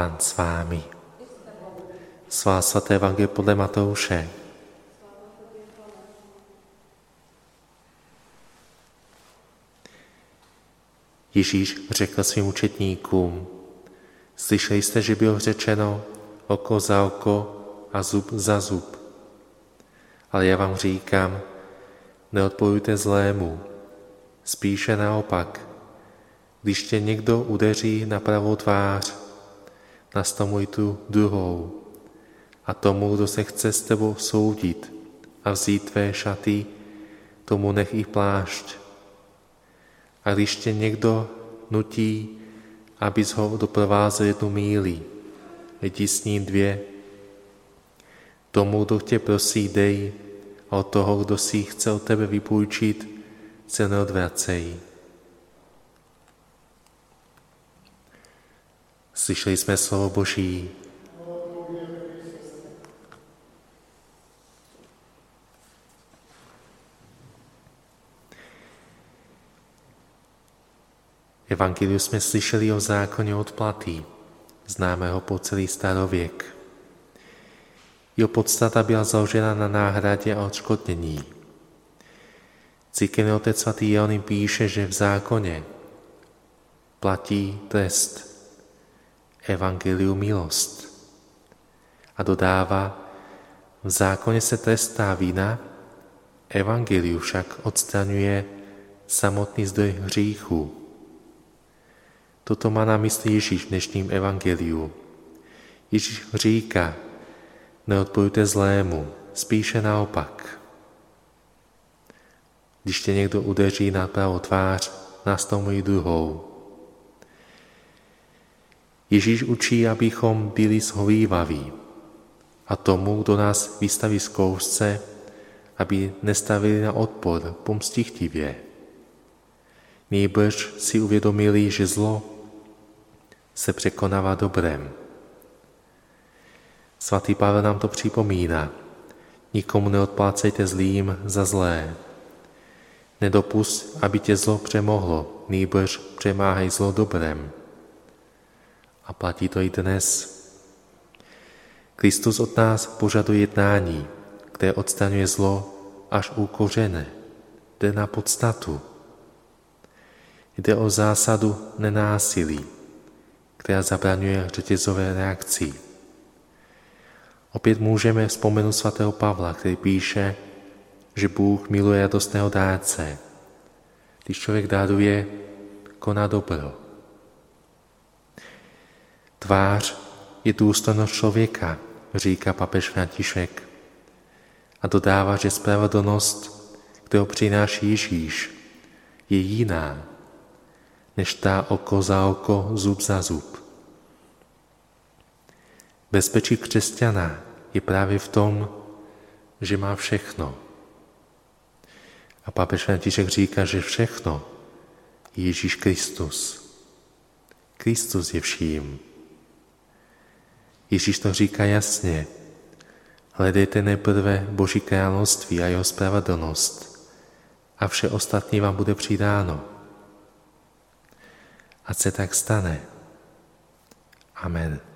Pán s vámi. Svá svaté evangelie podle Matouše. Ježíš řekl svým učetníkům, slyšeli jste, že bylo řečeno oko za oko a zub za zub. Ale já vám říkám, neodporujte zlému, spíše naopak. Když tě někdo udeří na pravou tvář, nastamuj tu druhou. A tomu, kdo se chce s tebou soudit a vzít tvé šaty, tomu nech i plášť. A když tě někdo nutí, abys ho doprovázel jednu míli, jdi s ním dvě. Tomu, kdo tě prosí, dej, a od toho, kdo si chce od tebe vypůjčit, se neodvracej. Slyšeli jsme slovo Boží. Evangeliu jsme slyšeli o zákoně odplaty, známého po celý starověk. Jeho podstata byla založena na náhradě a odškodnění. Církevný otec svatý Jeroným píše, že v zákoně platí trest, evangeliu milost. A dodává, v zákoně se trestá vina, evangeliu však odstraňuje samotný zdroj hříchu. Toto má na mysli Ježíš v dnešním evangeliu. Ježíš říká, neodporujte zlému, spíše naopak. Když tě někdo udeří na pravou tvář, nastavuj druhou. Ježíš učí, abychom byli shovývaví a tomu, kdo nás vystaví zkoušce, aby nestavili na odpor pomstichtivě. Nejbrž si uvědomili, že zlo se překonává dobrem. Svatý Pavel nám to připomíná. Nikomu neodplácejte zlým za zlé. Nedopust, aby tě zlo přemohlo, nýbrž přemáhaj zlo dobrem. A platí to i dnes. Kristus od nás požaduje jednání, které odstraňuje zlo až u kořene. Jde na podstatu. Jde o zásadu nenásilí, která zabraňuje řetězové reakci. Opět můžeme vzpomenout svatého Pavla, který píše, že Bůh miluje radostného dárce. Když člověk dáruje, koná dobro. Tvář je důstojnost člověka, říká papež František. A dodává, že spravedlnost, kterou přináší Ježíš, je jiná, než ta oko za oko, zub za zub. Bezpečí křesťana je právě v tom, že má všechno. A papež František říká, že všechno je Ježíš Kristus. Kristus je vším. Ježíš to říká jasně. Hledejte nejprve Boží království a jeho spravedlnost a vše ostatní vám bude přidáno. A se tak stane. Amen.